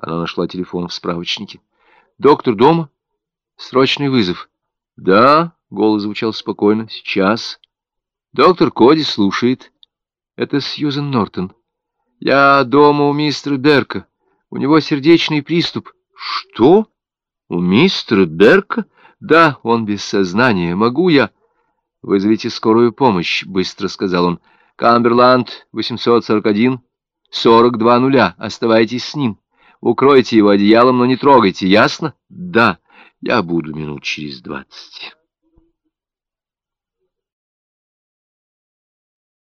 Она нашла телефон в справочнике. «Доктор дома? Срочный вызов». «Да», — голос звучал спокойно, — «сейчас». «Доктор Коди слушает». «Это Сьюзен Нортон. Я дома у мистера Берка. У него сердечный приступ». «Что? У мистера Берка?» «Да, он без сознания. Могу я...» «Вызовите скорую помощь», — быстро сказал он. «Камберланд, 841, 42 нуля. Оставайтесь с ним. Укройте его одеялом, но не трогайте, ясно?» «Да, я буду минут через двадцать».